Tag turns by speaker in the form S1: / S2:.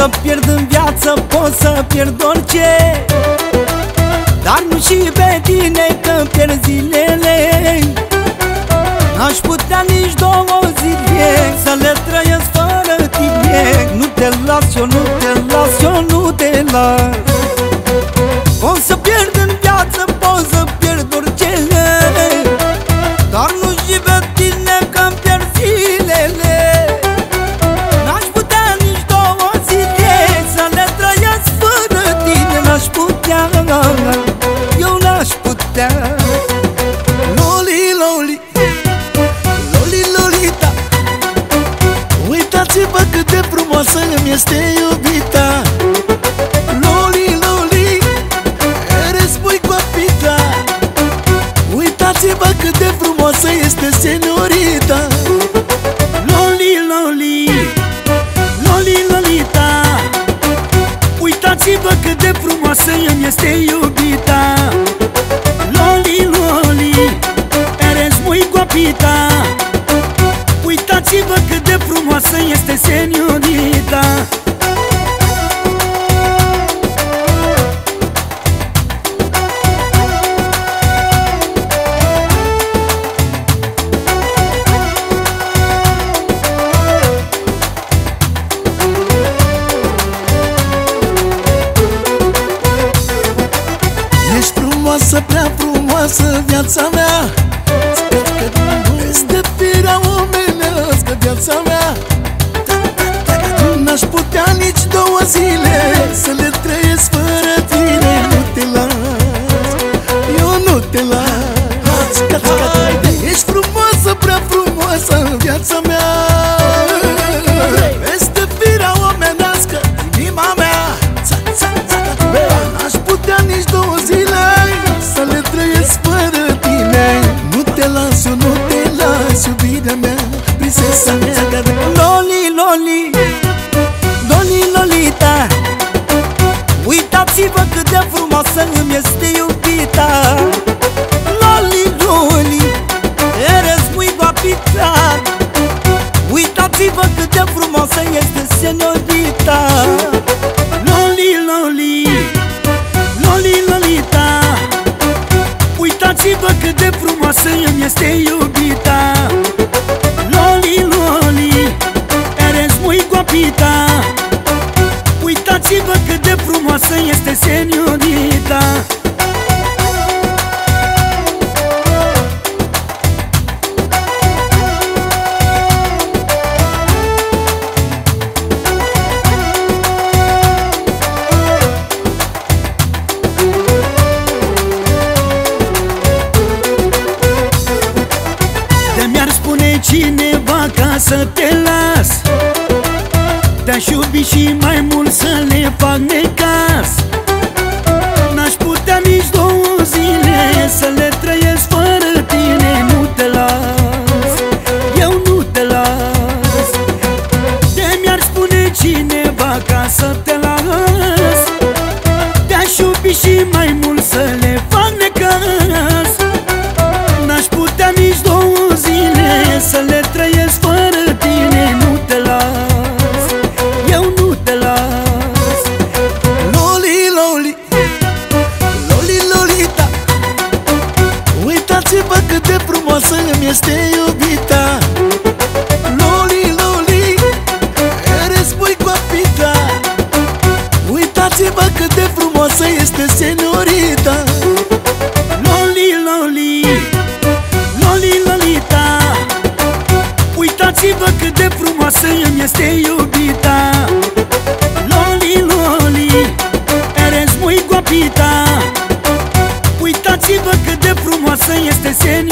S1: să pierd în viață, pot să pierd orice. Dar nu și pe tine că pierd zilele. N-aș putea nici două zile Să le trăiesc fără tine. Nu te las, eu nu te las, eu nu te las putea
S2: Loli, loli Loli, lolita. Uitați-vă cât de frumoasă îmi este iubita. Loli, loli Eres muy guapita Uitați-vă cât de frumoasă este seniorita Loli, loli Loli, lolita. Uitați-vă cât de frumoasă îmi este iubita eres muy guapita Uitați-vă cât de frumoasă este seniorita. Ești frumoasă, prea frumoasă viața mea Este firea omenească viața mea. N-aș putea nici două zile Să le prințesa mea
S1: Loli, Loli, Loli, Lolita Uitați-vă cât de frumoasă îmi este iubita. Loli, Loli, eres muy guapita Uitați-vă cât de frumoasă este senorita.
S2: Loli, loli Loli, lolita Uitați-vă cât de frumoasă îmi este iubita muy guapita Uitați-vă cât de frumoasă este seniorita. De mi-ar spune cineva ca să te las Te-aș iubi și mai mult să le fac necas N-aș putea nici două zile să le trăiesc este iubita. Loli, loli, care spui copita Uitați-vă cât de frumoasă este seniorita Loli, loli, loli, lolita. Uitați-vă cât de frumoasă îmi este iubita. Loli, loli, care spui copita Uitați-vă cât de frumoasă este seniorita